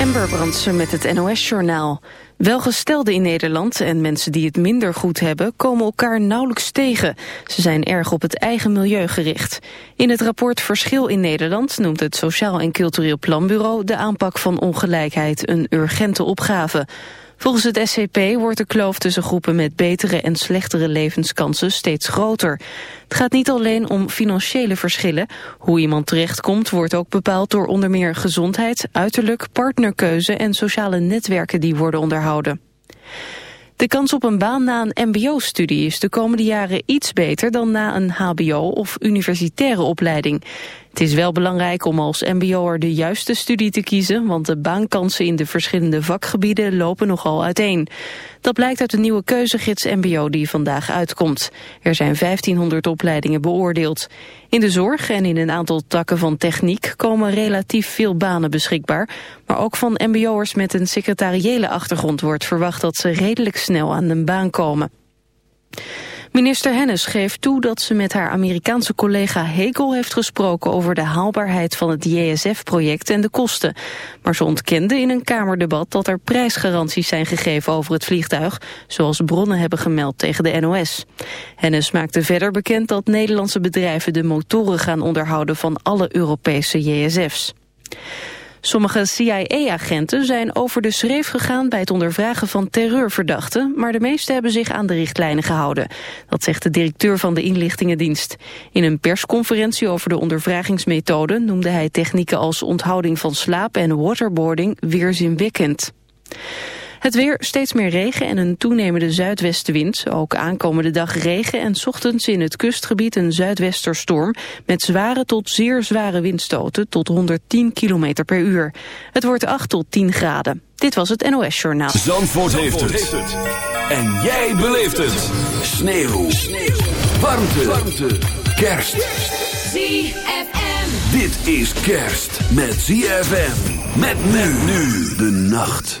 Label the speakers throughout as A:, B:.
A: Amber Brandsen met het NOS-journaal. Welgestelden in Nederland en mensen die het minder goed hebben... komen elkaar nauwelijks tegen. Ze zijn erg op het eigen milieu gericht. In het rapport Verschil in Nederland noemt het Sociaal en Cultureel Planbureau... de aanpak van ongelijkheid een urgente opgave. Volgens het SCP wordt de kloof tussen groepen met betere en slechtere levenskansen steeds groter. Het gaat niet alleen om financiële verschillen. Hoe iemand terechtkomt wordt ook bepaald door onder meer gezondheid, uiterlijk, partnerkeuze en sociale netwerken die worden onderhouden. De kans op een baan na een mbo-studie is de komende jaren iets beter dan na een hbo- of universitaire opleiding. Het is wel belangrijk om als mbo'er de juiste studie te kiezen, want de baankansen in de verschillende vakgebieden lopen nogal uiteen. Dat blijkt uit de nieuwe keuzegids mbo die vandaag uitkomt. Er zijn 1500 opleidingen beoordeeld. In de zorg en in een aantal takken van techniek komen relatief veel banen beschikbaar. Maar ook van mbo'ers met een secretariële achtergrond wordt verwacht dat ze redelijk snel aan een baan komen. Minister Hennis geeft toe dat ze met haar Amerikaanse collega Hegel heeft gesproken over de haalbaarheid van het JSF-project en de kosten. Maar ze ontkende in een Kamerdebat dat er prijsgaranties zijn gegeven over het vliegtuig, zoals bronnen hebben gemeld tegen de NOS. Hennis maakte verder bekend dat Nederlandse bedrijven de motoren gaan onderhouden van alle Europese JSF's. Sommige CIA-agenten zijn over de schreef gegaan bij het ondervragen van terreurverdachten, maar de meeste hebben zich aan de richtlijnen gehouden. Dat zegt de directeur van de inlichtingendienst. In een persconferentie over de ondervragingsmethode noemde hij technieken als onthouding van slaap en waterboarding weerzinwekkend. Het weer, steeds meer regen en een toenemende zuidwestenwind. Ook aankomende dag regen en ochtends in het kustgebied een zuidwesterstorm... met zware tot zeer zware windstoten tot 110 km per uur. Het wordt 8 tot 10 graden. Dit was het NOS Journaal.
B: Zandvoort, heeft, het. En jij beleeft het. Sneeuw. Sneeuw. Warmte. Warmte. Kerst.
C: ZFM.
B: Dit is kerst met ZFM. Met men nu de nacht.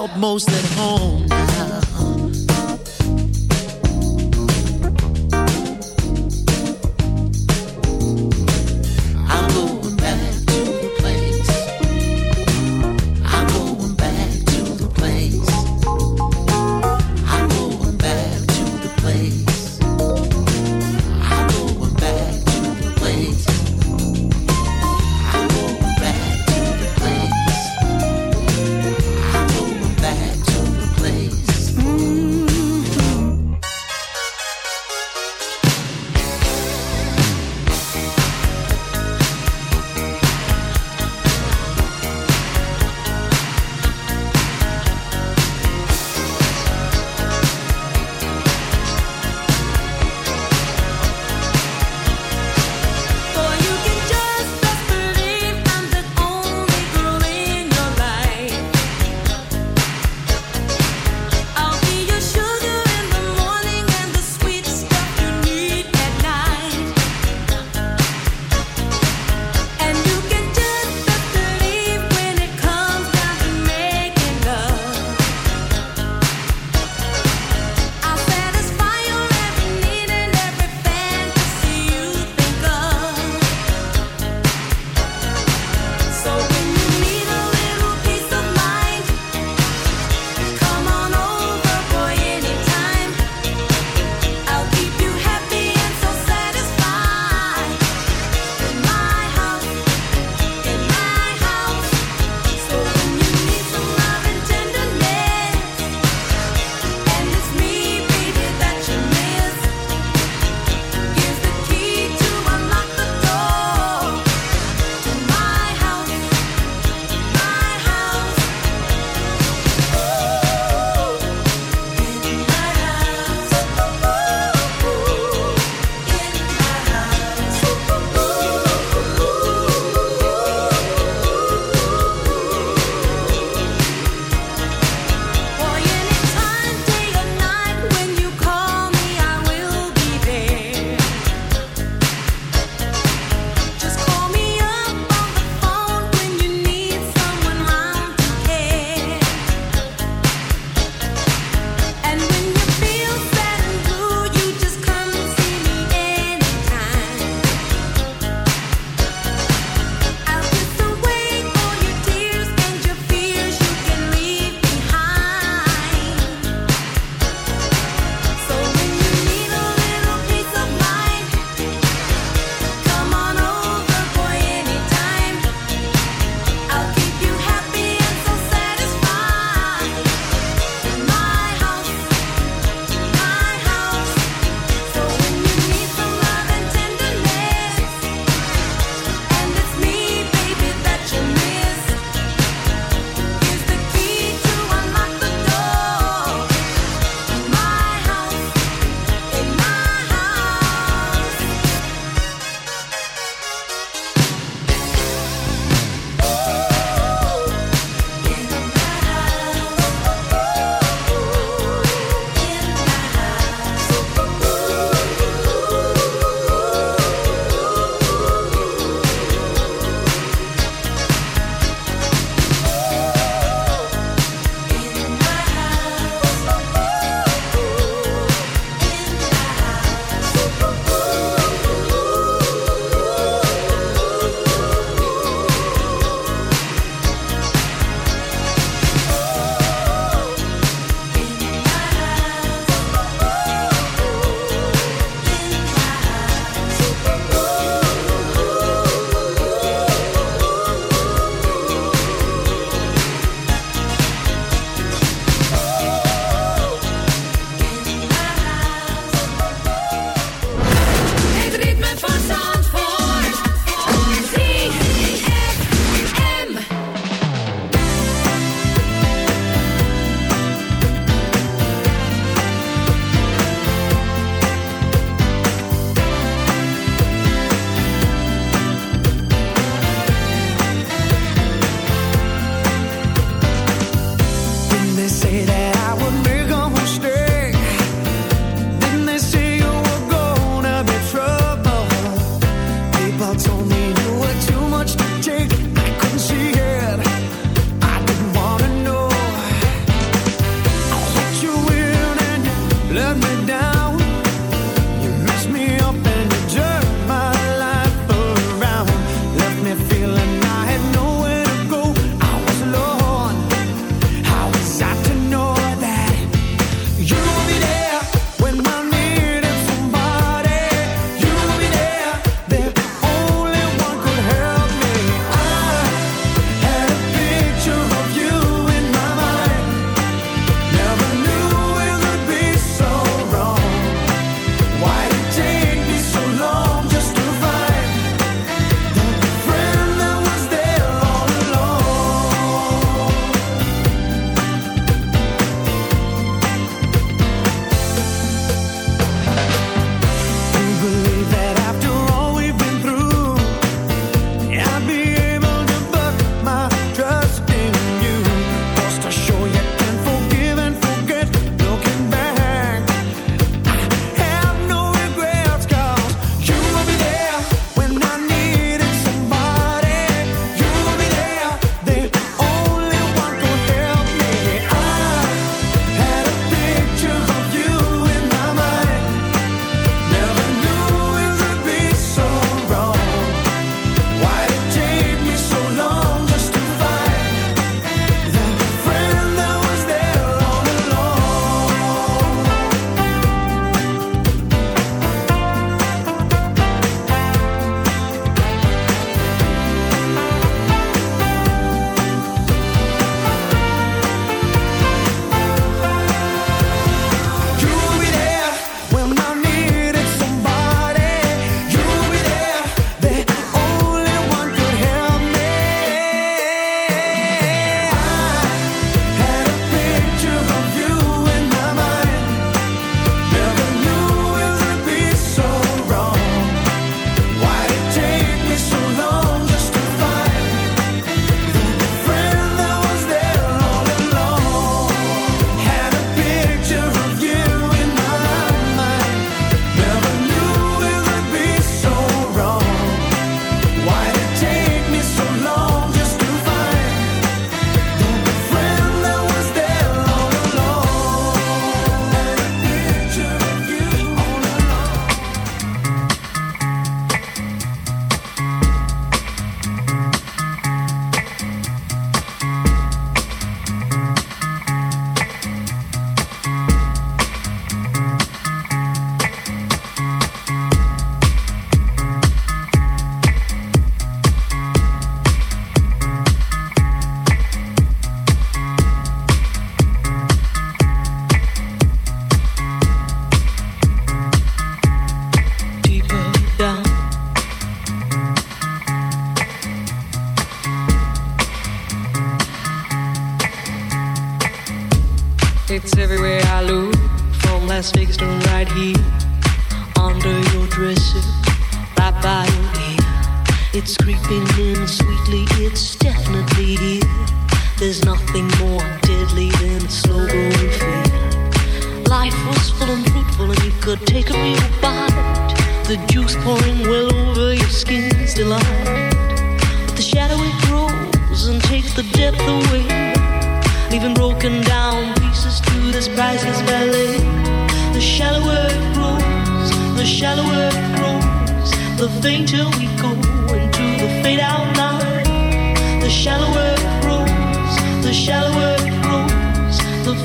D: where I felt most at home now.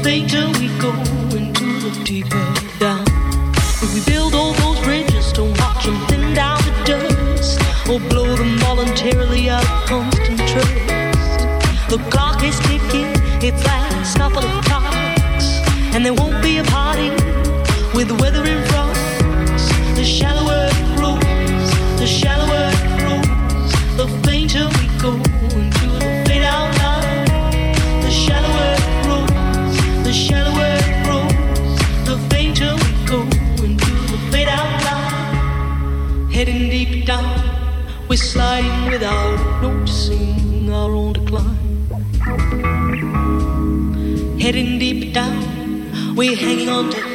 E: fainter we go into the deeper down. If we build all those bridges, don't watch them thin down the dust, We'll blow them voluntarily out of constant. The clock is ticking, it's last couple of clocks, and there won't be a party. We're hanging on to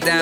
F: down,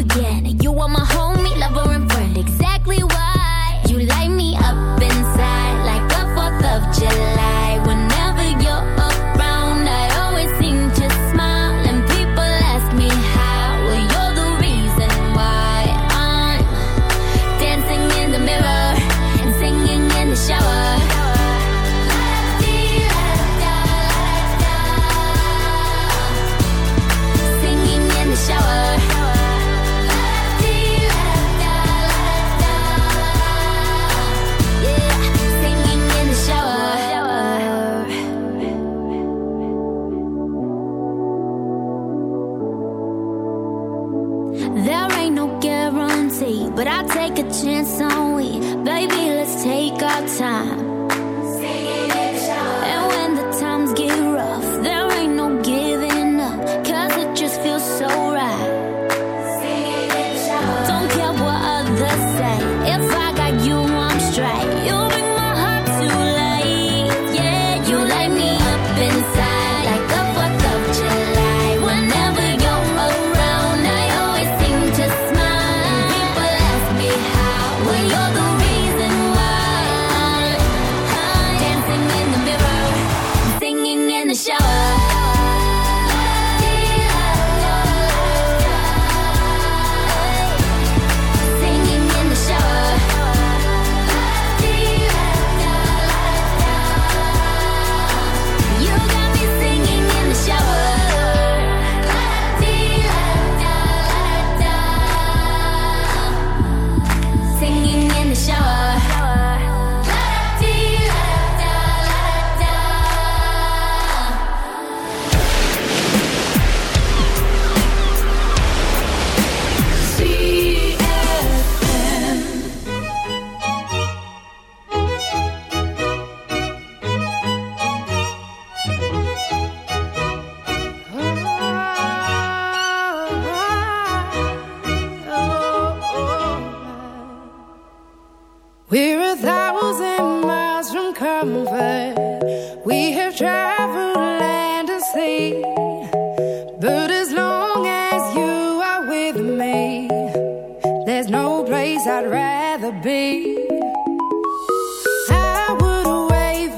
G: again. but I take a chance on
H: I'd rather be. I would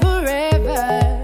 H: forever.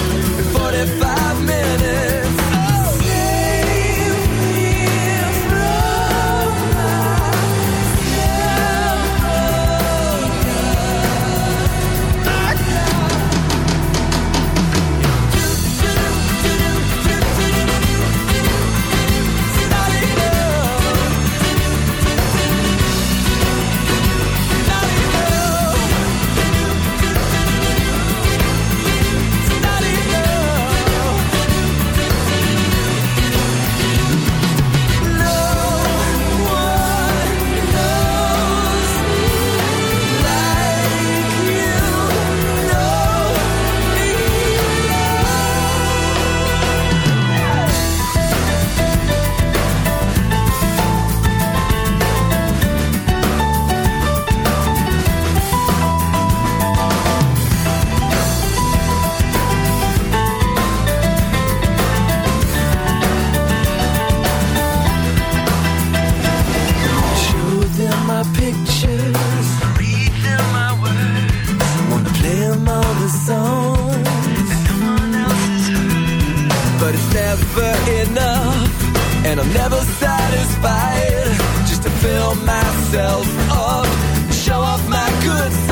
I: show off my goods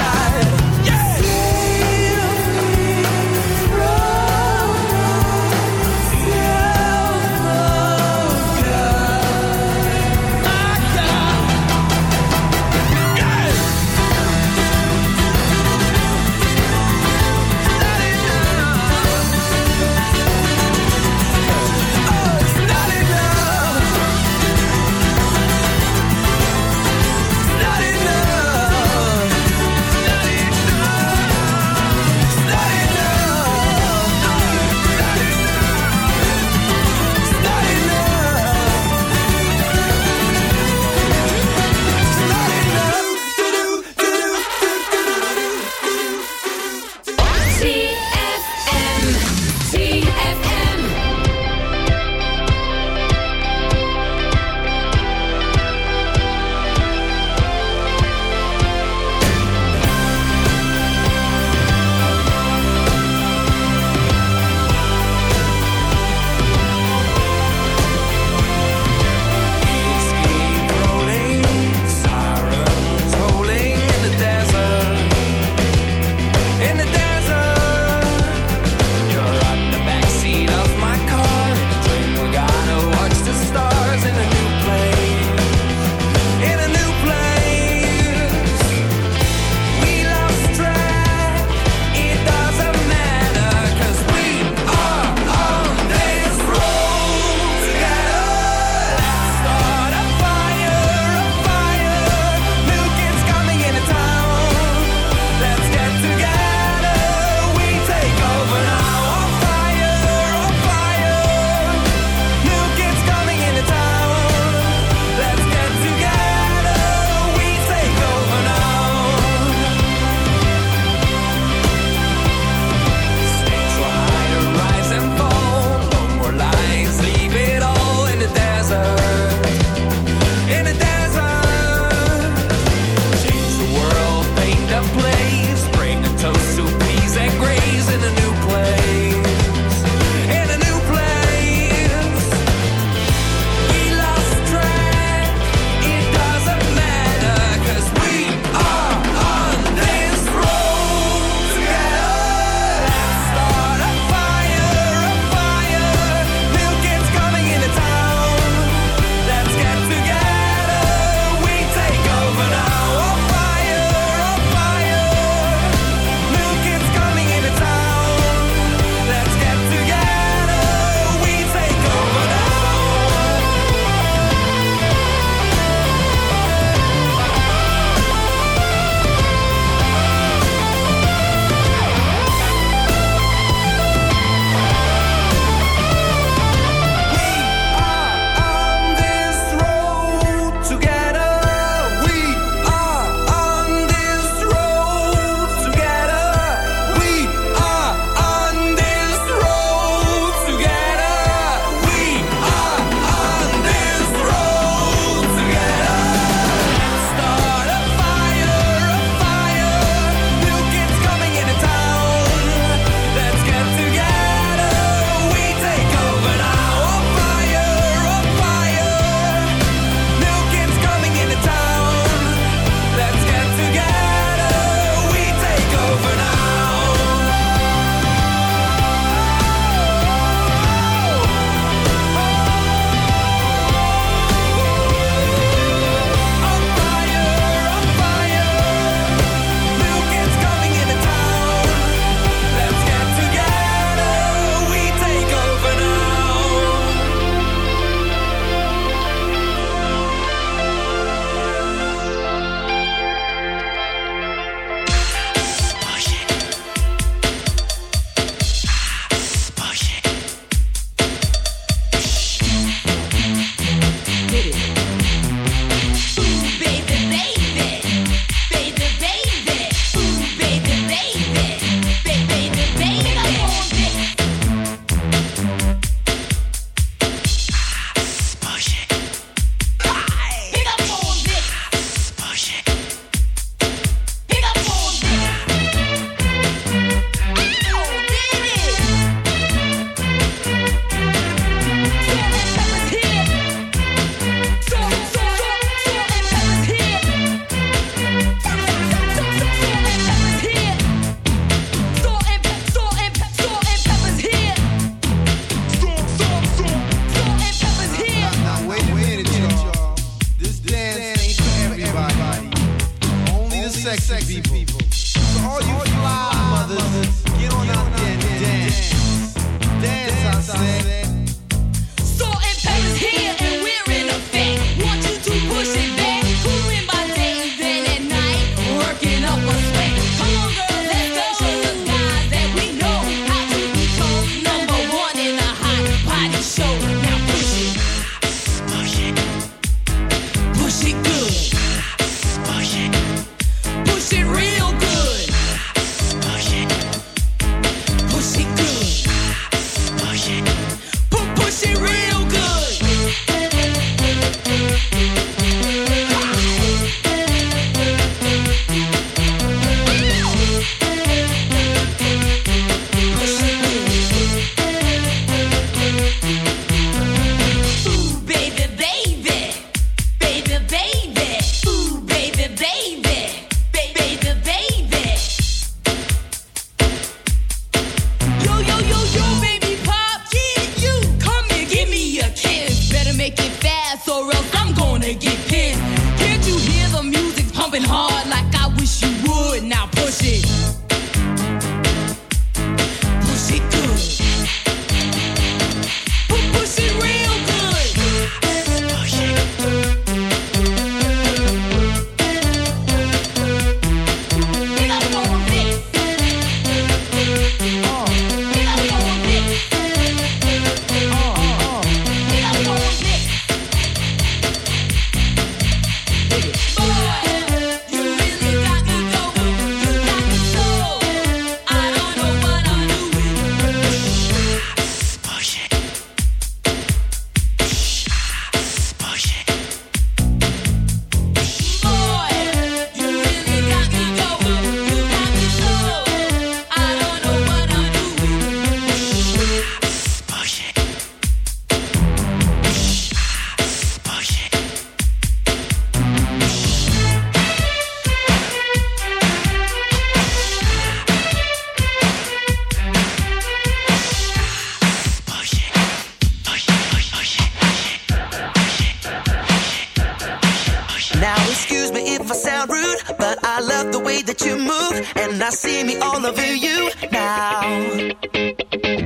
I: I
J: see me all over you now.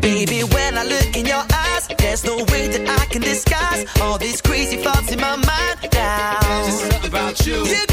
J: Baby, when I look in your eyes, there's no way that I can disguise all these crazy thoughts in my mind now. There's something about you. you